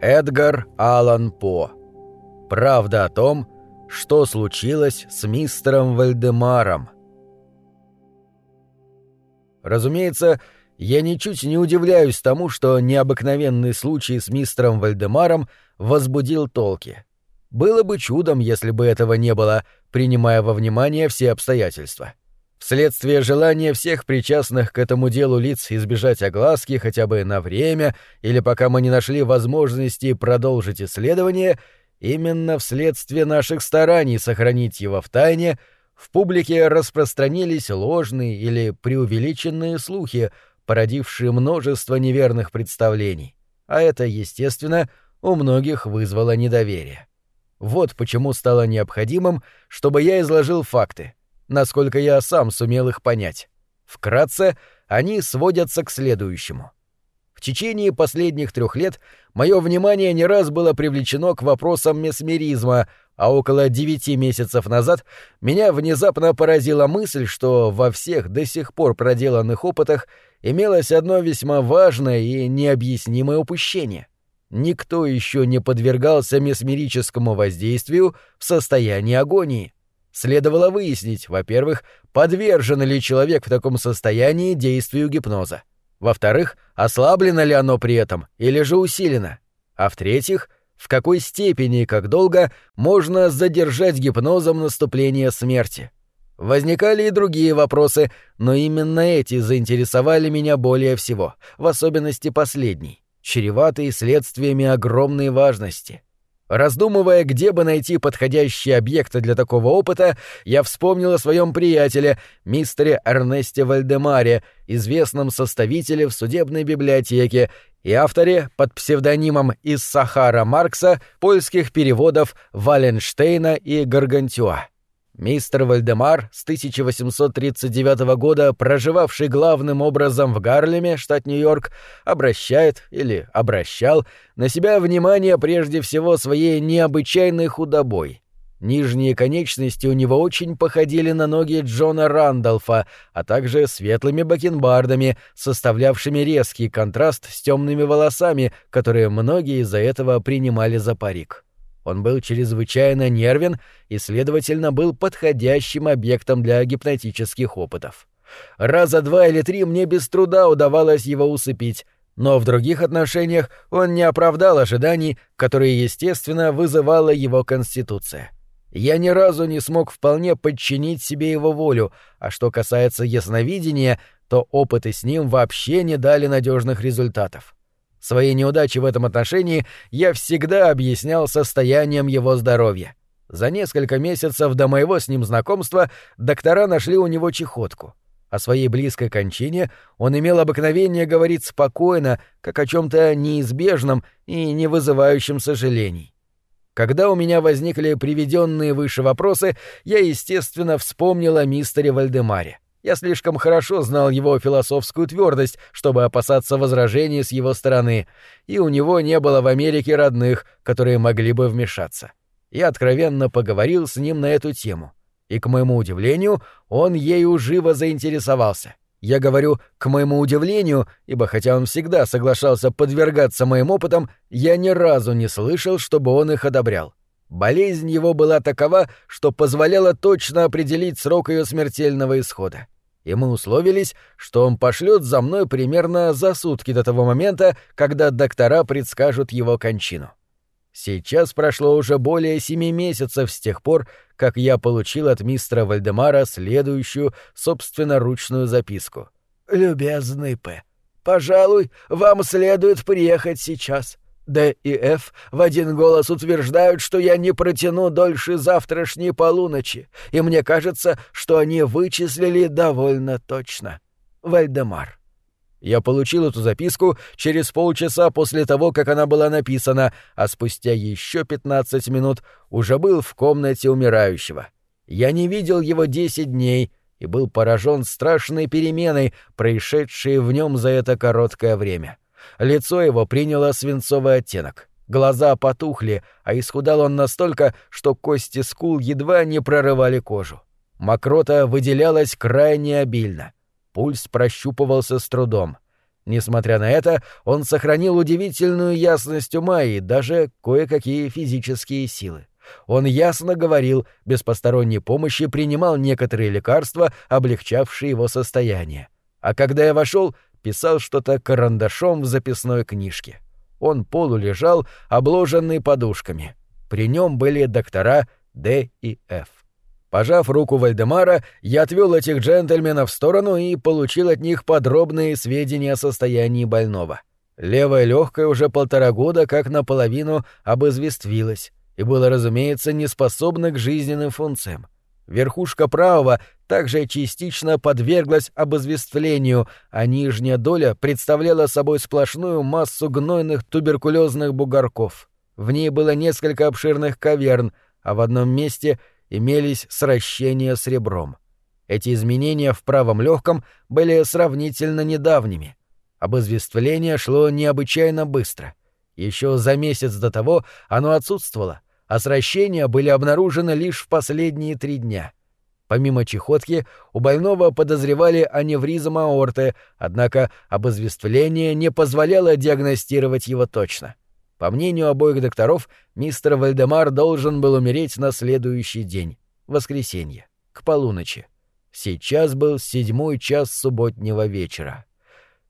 Эдгар Аллан По. Правда о том, что случилось с мистером Вальдемаром. Разумеется, я ничуть не удивляюсь тому, что необыкновенный случай с мистером Вальдемаром возбудил толки. Было бы чудом, если бы этого не было, принимая во внимание все обстоятельства. Вследствие желания всех причастных к этому делу лиц избежать огласки хотя бы на время или пока мы не нашли возможности продолжить исследование, именно вследствие наших стараний сохранить его в тайне, в публике распространились ложные или преувеличенные слухи, породившие множество неверных представлений. А это, естественно, у многих вызвало недоверие. Вот почему стало необходимым, чтобы я изложил факты — насколько я сам сумел их понять. Вкратце, они сводятся к следующему. В течение последних трех лет мое внимание не раз было привлечено к вопросам месмеризма, а около девяти месяцев назад меня внезапно поразила мысль, что во всех до сих пор проделанных опытах имелось одно весьма важное и необъяснимое упущение. Никто еще не подвергался месмерическому воздействию в состоянии агонии. Следовало выяснить, во-первых, подвержен ли человек в таком состоянии действию гипноза. Во-вторых, ослаблено ли оно при этом или же усилено. А в-третьих, в какой степени и как долго можно задержать гипнозом наступление смерти. Возникали и другие вопросы, но именно эти заинтересовали меня более всего, в особенности последний, чреватый следствиями огромной важности — Раздумывая, где бы найти подходящие объекты для такого опыта, я вспомнил о своем приятеле, мистере Эрнесте Вальдемаре, известном составителе в судебной библиотеке и авторе под псевдонимом Иссахара Маркса польских переводов Валенштейна и Гаргантюа. Мистер Вальдемар, с 1839 года проживавший главным образом в Гарлеме, штат Нью-Йорк, обращает или обращал на себя внимание прежде всего своей необычайной худобой. Нижние конечности у него очень походили на ноги Джона Рандolфа, а также светлыми бакенбардами, составлявшими резкий контраст с темными волосами, которые многие из-за этого принимали за парик. Он был чрезвычайно нервен и, следовательно, был подходящим объектом для гипнотических опытов. Раза два или три мне без труда удавалось его усыпить, но в других отношениях он не оправдал ожиданий, которые, естественно, вызывала его конституция. Я ни разу не смог вполне подчинить себе его волю, а что касается ясновидения, то опыты с ним вообще не дали надежных результатов. Свои неудачи в этом отношении я всегда объяснял состоянием его здоровья. За несколько месяцев до моего с ним знакомства доктора нашли у него чехотку. О своей близкой кончине он имел обыкновение говорить спокойно, как о чем-то неизбежном и не вызывающем сожалений. Когда у меня возникли приведенные выше вопросы, я, естественно, вспомнил о мистере Вальдемаре. Я слишком хорошо знал его философскую твердость, чтобы опасаться возражений с его стороны, и у него не было в Америке родных, которые могли бы вмешаться. Я откровенно поговорил с ним на эту тему, и, к моему удивлению, он ею живо заинтересовался. Я говорю «к моему удивлению», ибо хотя он всегда соглашался подвергаться моим опытам, я ни разу не слышал, чтобы он их одобрял. Болезнь его была такова, что позволяла точно определить срок ее смертельного исхода. И мы условились, что он пошлет за мной примерно за сутки до того момента, когда доктора предскажут его кончину. Сейчас прошло уже более семи месяцев с тех пор, как я получил от мистера Вальдемара следующую собственноручную записку. «Любезный П. Пожалуй, вам следует приехать сейчас. Д и Ф в один голос утверждают, что я не протяну дольше завтрашней полуночи, и мне кажется, что они вычислили довольно точно. Вальдемар. Я получил эту записку через полчаса после того, как она была написана, а спустя еще 15 минут уже был в комнате умирающего. Я не видел его 10 дней и был поражен страшной переменой, происшедшей в нем за это короткое время. Лицо его приняло свинцовый оттенок. Глаза потухли, а исхудал он настолько, что кости скул едва не прорывали кожу. Мокрота выделялась крайне обильно. Пульс прощупывался с трудом. Несмотря на это, он сохранил удивительную ясность ума и даже кое-какие физические силы. Он ясно говорил, без посторонней помощи принимал некоторые лекарства, облегчавшие его состояние. А когда я вошел, писал что-то карандашом в записной книжке. Он полулежал, обложенный подушками. При нем были доктора Д и Ф. Пожав руку Вальдемара, я отвел этих джентльменов в сторону и получил от них подробные сведения о состоянии больного. Левое легкое уже полтора года как наполовину обозвествилось и было, разумеется, не способно к жизненным функциям. Верхушка правого также частично подверглась обозвествлению, а нижняя доля представляла собой сплошную массу гнойных туберкулезных бугорков. В ней было несколько обширных каверн, а в одном месте имелись сращения с ребром. Эти изменения в правом легком были сравнительно недавними. Обозвествление шло необычайно быстро. Еще за месяц до того оно отсутствовало — а сращения были обнаружены лишь в последние три дня. Помимо чехотки, у больного подозревали аневризм аорты, однако обозвествление не позволяло диагностировать его точно. По мнению обоих докторов, мистер Вальдемар должен был умереть на следующий день, воскресенье, к полуночи. Сейчас был седьмой час субботнего вечера.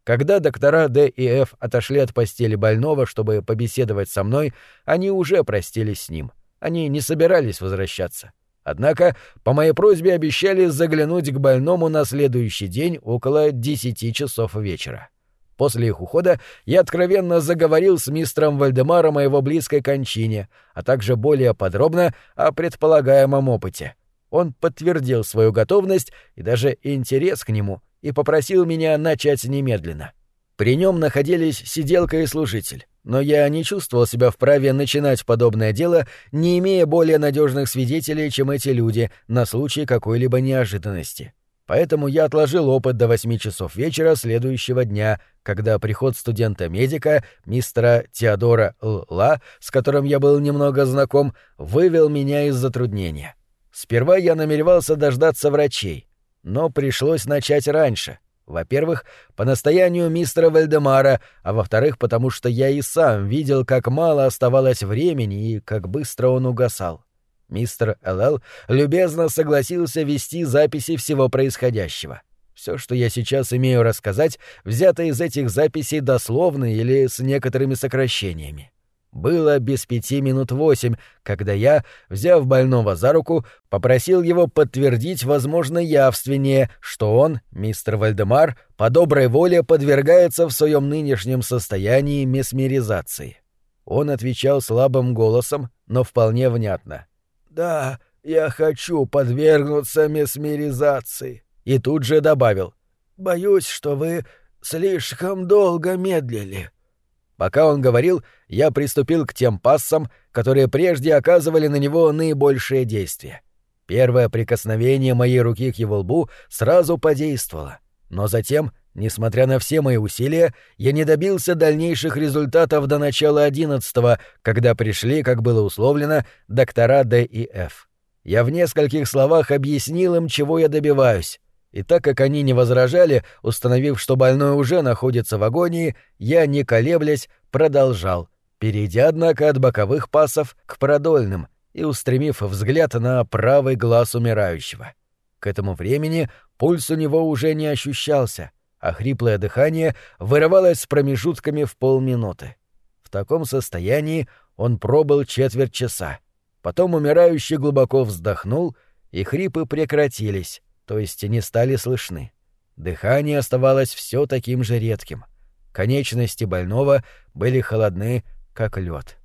Когда доктора Д и Ф отошли от постели больного, чтобы побеседовать со мной, они уже простились с ним. Они не собирались возвращаться. Однако, по моей просьбе обещали заглянуть к больному на следующий день около десяти часов вечера. После их ухода я откровенно заговорил с мистером Вальдемаром о его близкой кончине, а также более подробно о предполагаемом опыте. Он подтвердил свою готовность и даже интерес к нему — и попросил меня начать немедленно. При нем находились сиделка и служитель, но я не чувствовал себя вправе начинать подобное дело, не имея более надежных свидетелей, чем эти люди, на случай какой-либо неожиданности. Поэтому я отложил опыт до восьми часов вечера следующего дня, когда приход студента-медика, мистера Теодора Ла, с которым я был немного знаком, вывел меня из затруднения. Сперва я намеревался дождаться врачей, но пришлось начать раньше. Во-первых, по настоянию мистера Вальдемара, а во-вторых, потому что я и сам видел, как мало оставалось времени и как быстро он угасал. Мистер ЛЛ любезно согласился вести записи всего происходящего. Все, что я сейчас имею рассказать, взято из этих записей дословно или с некоторыми сокращениями. Было без пяти минут восемь, когда я, взяв больного за руку, попросил его подтвердить, возможно, явственнее, что он, мистер Вальдемар, по доброй воле подвергается в своем нынешнем состоянии месмеризации. Он отвечал слабым голосом, но вполне внятно. «Да, я хочу подвергнуться месмеризации». И тут же добавил. «Боюсь, что вы слишком долго медлили». Пока он говорил, я приступил к тем пассам, которые прежде оказывали на него наибольшее действие. Первое прикосновение моей руки к его лбу сразу подействовало. Но затем, несмотря на все мои усилия, я не добился дальнейших результатов до начала одиннадцатого, когда пришли, как было условлено, доктора Д и Ф. Я в нескольких словах объяснил им, чего я добиваюсь. И так как они не возражали, установив, что больной уже находится в агонии, я, не колеблясь, продолжал, перейдя, однако, от боковых пасов к продольным и устремив взгляд на правый глаз умирающего. К этому времени пульс у него уже не ощущался, а хриплое дыхание вырывалось с промежутками в полминуты. В таком состоянии он пробыл четверть часа. Потом умирающий глубоко вздохнул, и хрипы прекратились, то есть не стали слышны. Дыхание оставалось все таким же редким. Конечности больного были холодны, как лед.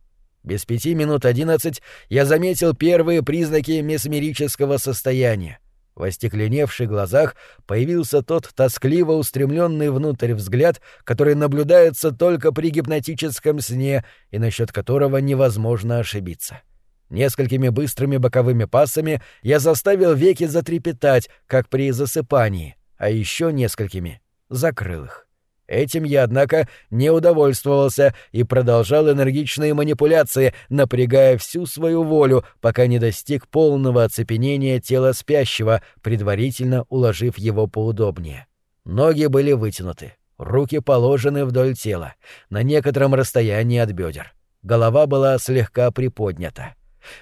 Без пяти минут одиннадцать я заметил первые признаки месмерического состояния. В остекленевших глазах появился тот тоскливо устремленный внутрь взгляд, который наблюдается только при гипнотическом сне и насчет которого невозможно ошибиться. — Несколькими быстрыми боковыми пассами я заставил веки затрепетать, как при засыпании, а еще несколькими закрыл их. Этим я, однако, не удовольствовался и продолжал энергичные манипуляции, напрягая всю свою волю, пока не достиг полного оцепенения тела спящего, предварительно уложив его поудобнее. Ноги были вытянуты. Руки положены вдоль тела, на некотором расстоянии от бедер. Голова была слегка приподнята.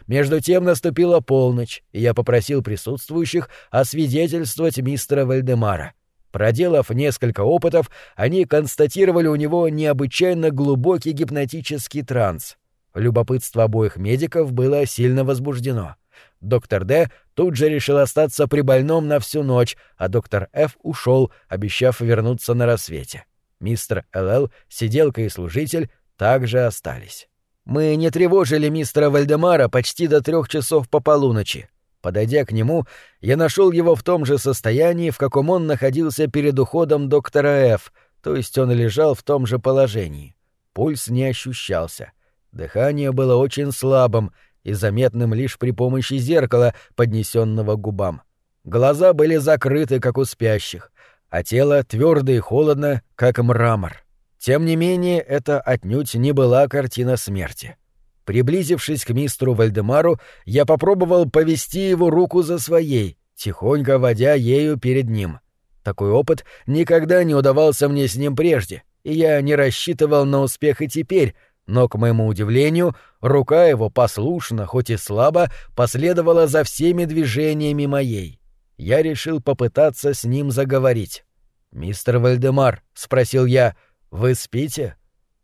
Между тем наступила полночь, и я попросил присутствующих освидетельствовать мистера Вальдемара. Проделав несколько опытов, они констатировали у него необычайно глубокий гипнотический транс. Любопытство обоих медиков было сильно возбуждено. Доктор Д тут же решил остаться при больном на всю ночь, а доктор Ф ушел, обещав вернуться на рассвете. Мистер ЛЛ, сиделка и служитель также остались. Мы не тревожили мистера Вальдемара почти до трех часов по полуночи. Подойдя к нему, я нашел его в том же состоянии, в каком он находился перед уходом доктора Ф, то есть он лежал в том же положении. Пульс не ощущался. Дыхание было очень слабым и заметным лишь при помощи зеркала, поднесенного к губам. Глаза были закрыты, как у спящих, а тело твердо и холодно, как мрамор. Тем не менее, это отнюдь не была картина смерти. Приблизившись к мистеру Вальдемару, я попробовал повести его руку за своей, тихонько водя ею перед ним. Такой опыт никогда не удавался мне с ним прежде, и я не рассчитывал на успех и теперь, но, к моему удивлению, рука его послушно, хоть и слабо, последовала за всеми движениями моей. Я решил попытаться с ним заговорить. «Мистер Вальдемар», — спросил я, — «Вы спите?»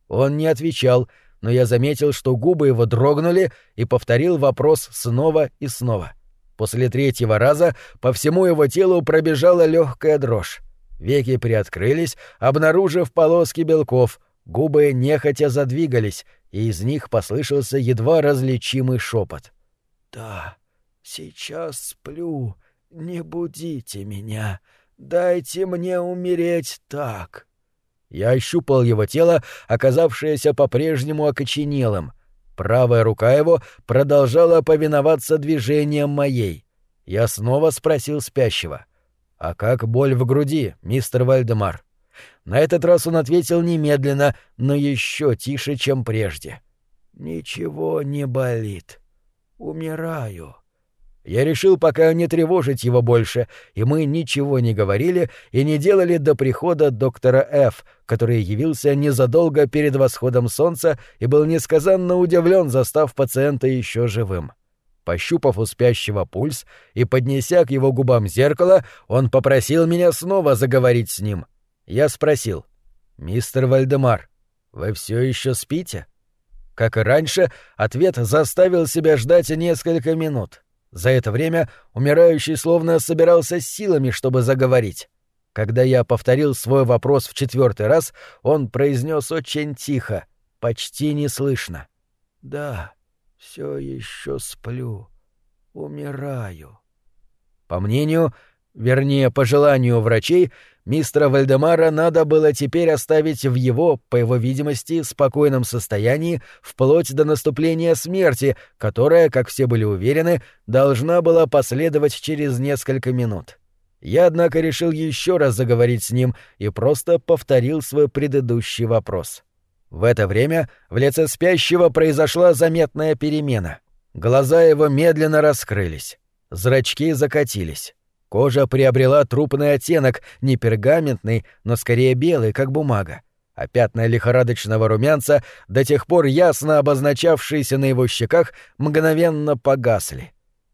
Он не отвечал, но я заметил, что губы его дрогнули и повторил вопрос снова и снова. После третьего раза по всему его телу пробежала легкая дрожь. Веки приоткрылись, обнаружив полоски белков, губы нехотя задвигались, и из них послышался едва различимый шепот. «Да, сейчас сплю, не будите меня, дайте мне умереть так». Я ощупал его тело, оказавшееся по-прежнему окоченелым. Правая рука его продолжала повиноваться движениям моей. Я снова спросил спящего. «А как боль в груди, мистер Вальдемар?» На этот раз он ответил немедленно, но еще тише, чем прежде. «Ничего не болит. Умираю». Я решил пока не тревожить его больше, и мы ничего не говорили и не делали до прихода доктора Ф, который явился незадолго перед восходом солнца и был несказанно удивлен, застав пациента еще живым. Пощупав у спящего пульс и поднеся к его губам зеркало, он попросил меня снова заговорить с ним. Я спросил, «Мистер Вальдемар, вы все еще спите?» Как и раньше, ответ заставил себя ждать несколько минут — за это время умирающий словно собирался силами, чтобы заговорить. Когда я повторил свой вопрос в четвертый раз, он произнес очень тихо, почти неслышно. «Да, все еще сплю. Умираю». По мнению, вернее, по желанию врачей, Мистера Вальдемара надо было теперь оставить в его, по его видимости, спокойном состоянии вплоть до наступления смерти, которая, как все были уверены, должна была последовать через несколько минут. Я, однако, решил еще раз заговорить с ним и просто повторил свой предыдущий вопрос. В это время в лице спящего произошла заметная перемена. Глаза его медленно раскрылись, зрачки закатились. Кожа приобрела трупный оттенок, не пергаментный, но скорее белый, как бумага. А пятна лихорадочного румянца, до тех пор ясно обозначавшиеся на его щеках, мгновенно погасли.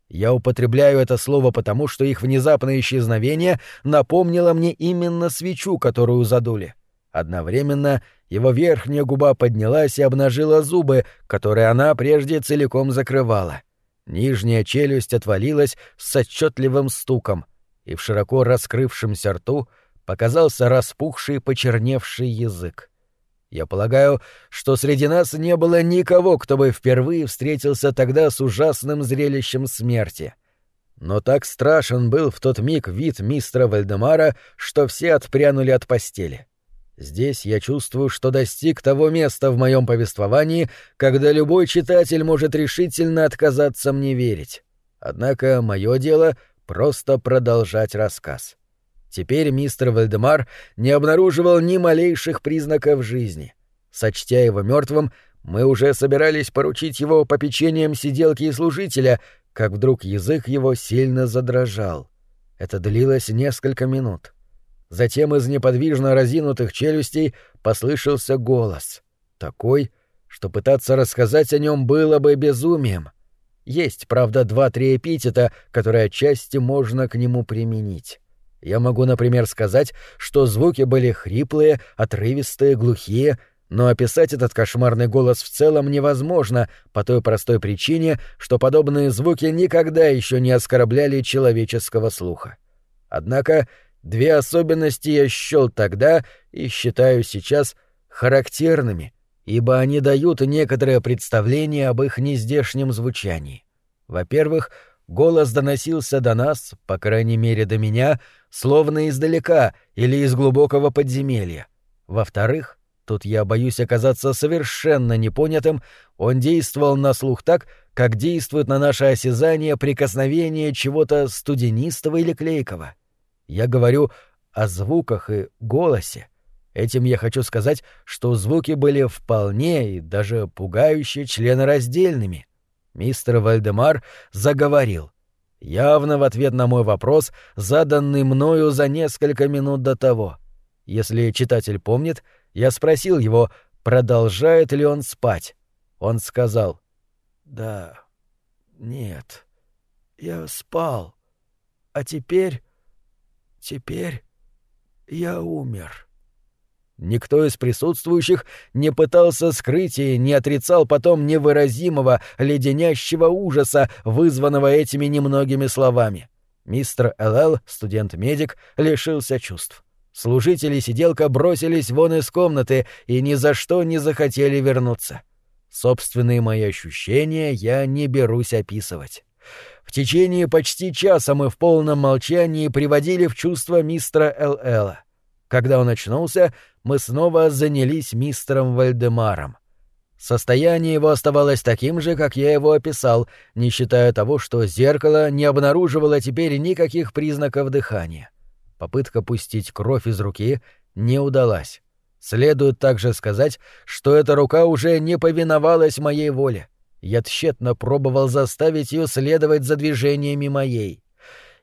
Я употребляю это слово потому, что их внезапное исчезновение напомнило мне именно свечу, которую задули. Одновременно его верхняя губа поднялась и обнажила зубы, которые она прежде целиком закрывала. Нижняя челюсть отвалилась с отчетливым стуком, и в широко раскрывшемся рту показался распухший почерневший язык. Я полагаю, что среди нас не было никого, кто бы впервые встретился тогда с ужасным зрелищем смерти. Но так страшен был в тот миг вид мистера Вальдемара, что все отпрянули от постели. Здесь я чувствую, что достиг того места в моем повествовании, когда любой читатель может решительно отказаться мне верить. Однако мое дело — просто продолжать рассказ. Теперь мистер Вальдемар не обнаруживал ни малейших признаков жизни. Сочтя его мертвым, мы уже собирались поручить его попечением сиделки и служителя, как вдруг язык его сильно задрожал. Это длилось несколько минут. Затем из неподвижно разинутых челюстей послышался голос. Такой, что пытаться рассказать о нем было бы безумием. Есть, правда, два-три эпитета, которые отчасти можно к нему применить. Я могу, например, сказать, что звуки были хриплые, отрывистые, глухие, но описать этот кошмарный голос в целом невозможно по той простой причине, что подобные звуки никогда еще не оскорбляли человеческого слуха. Однако две особенности я счел тогда и считаю сейчас характерными, ибо они дают некоторое представление об их нездешнем звучании. Во-первых, голос доносился до нас, по крайней мере до меня, словно издалека или из глубокого подземелья. Во-вторых, тут я боюсь оказаться совершенно непонятым, он действовал на слух так, как действует на наше осязание прикосновение чего-то студенистого или клейкого. Я говорю о звуках и голосе. Этим я хочу сказать, что звуки были вполне и даже пугающе членораздельными. Мистер Вальдемар заговорил. Явно в ответ на мой вопрос, заданный мною за несколько минут до того. Если читатель помнит, я спросил его, продолжает ли он спать. Он сказал «Да, нет, я спал, а теперь, теперь я умер». Никто из присутствующих не пытался скрыть и не отрицал потом невыразимого, леденящего ужаса, вызванного этими немногими словами. Мистер ЛЛ, студент-медик, лишился чувств. Служители сиделка бросились вон из комнаты и ни за что не захотели вернуться. Собственные мои ощущения я не берусь описывать. В течение почти часа мы в полном молчании приводили в чувство мистера ЛЛа. Когда он очнулся, мы снова занялись мистером Вальдемаром. Состояние его оставалось таким же, как я его описал, не считая того, что зеркало не обнаруживало теперь никаких признаков дыхания. Попытка пустить кровь из руки не удалась. Следует также сказать, что эта рука уже не повиновалась моей воле. Я тщетно пробовал заставить ее следовать за движениями моей.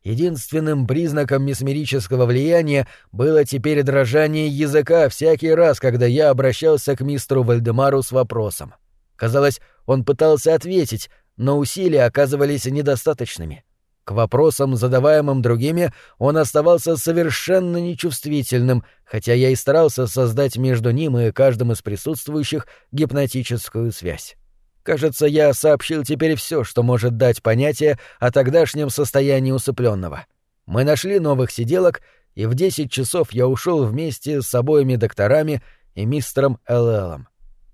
Единственным признаком месмерического влияния было теперь дрожание языка всякий раз, когда я обращался к мистеру Вальдемару с вопросом. Казалось, он пытался ответить, но усилия оказывались недостаточными. К вопросам, задаваемым другими, он оставался совершенно нечувствительным, хотя я и старался создать между ним и каждым из присутствующих гипнотическую связь. Кажется, я сообщил теперь все, что может дать понятие о тогдашнем состоянии усыпленного. Мы нашли новых сиделок, и в десять часов я ушел вместе с обоими докторами и мистером Эллом.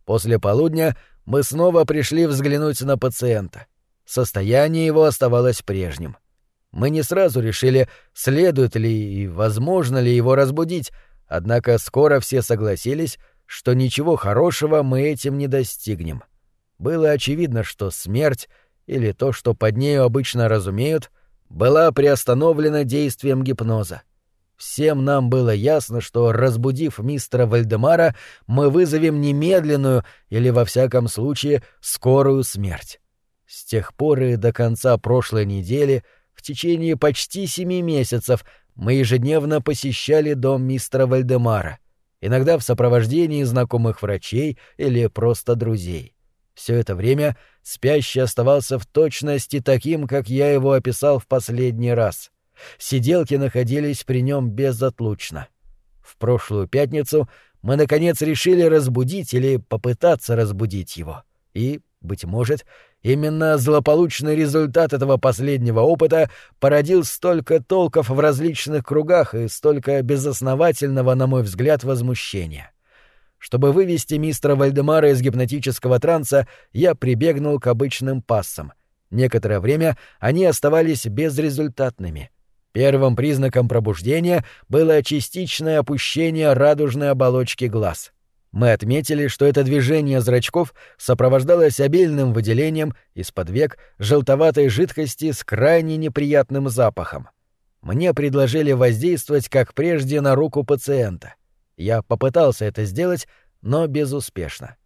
После полудня мы снова пришли взглянуть на пациента. Состояние его оставалось прежним. Мы не сразу решили, следует ли и возможно ли его разбудить, однако скоро все согласились, что ничего хорошего мы этим не достигнем. — было очевидно, что смерть, или то, что под нею обычно разумеют, была приостановлена действием гипноза. Всем нам было ясно, что, разбудив мистера Вальдемара, мы вызовем немедленную или, во всяком случае, скорую смерть. С тех пор и до конца прошлой недели, в течение почти семи месяцев, мы ежедневно посещали дом мистера Вальдемара, иногда в сопровождении знакомых врачей или просто друзей. Все это время спящий оставался в точности таким, как я его описал в последний раз. Сиделки находились при нем безотлучно. В прошлую пятницу мы, наконец, решили разбудить или попытаться разбудить его. И, быть может, именно злополучный результат этого последнего опыта породил столько толков в различных кругах и столько безосновательного, на мой взгляд, возмущения. Чтобы вывести мистера Вальдемара из гипнотического транса, я прибегнул к обычным пассам. Некоторое время они оставались безрезультатными. Первым признаком пробуждения было частичное опущение радужной оболочки глаз. Мы отметили, что это движение зрачков сопровождалось обильным выделением из-под век желтоватой жидкости с крайне неприятным запахом. Мне предложили воздействовать, как прежде, на руку пациента. Я попытался это сделать, но безуспешно.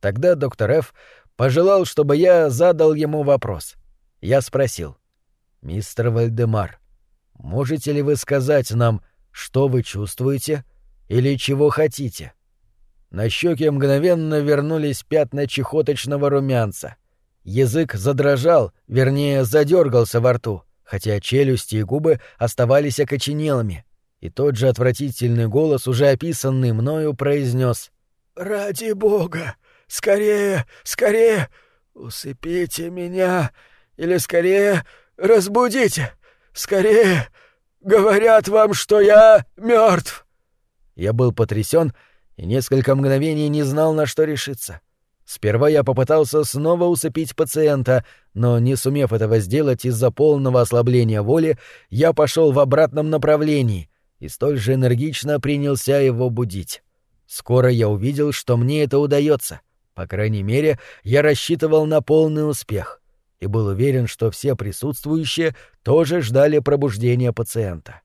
Тогда доктор Ф. пожелал, чтобы я задал ему вопрос. Я спросил. «Мистер Вальдемар, можете ли вы сказать нам, Что вы чувствуете или чего хотите? На щеке мгновенно вернулись пятна чехоточного румянца. Язык задрожал, вернее, задергался во рту, хотя челюсти и губы оставались окоченелыми. И тот же отвратительный голос, уже описанный мною, произнес «Ради бога! Скорее, скорее! Усыпите меня! Или скорее разбудите! Скорее! Говорят вам, что я мертв!» Я был потрясен и несколько мгновений не знал, на что решиться. Сперва я попытался снова усыпить пациента, но, не сумев этого сделать из-за полного ослабления воли, я пошел в обратном направлении и столь же энергично принялся его будить. Скоро я увидел, что мне это удается. По крайней мере, я рассчитывал на полный успех и был уверен, что все присутствующие тоже ждали пробуждения пациента.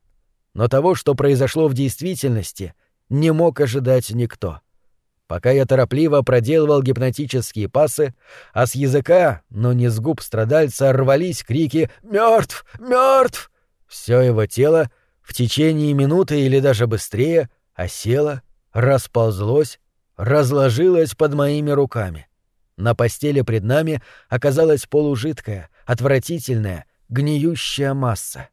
Но того, что произошло в действительности, не мог ожидать никто. Пока я торопливо проделывал гипнотические пасы, а с языка, но не с губ страдальца, рвались крики «Мёртв! Мёртв!», все его тело в течение минуты или даже быстрее осело, расползлось, разложилось под моими руками. На постели пред нами оказалась полужидкая, отвратительная, гниющая масса.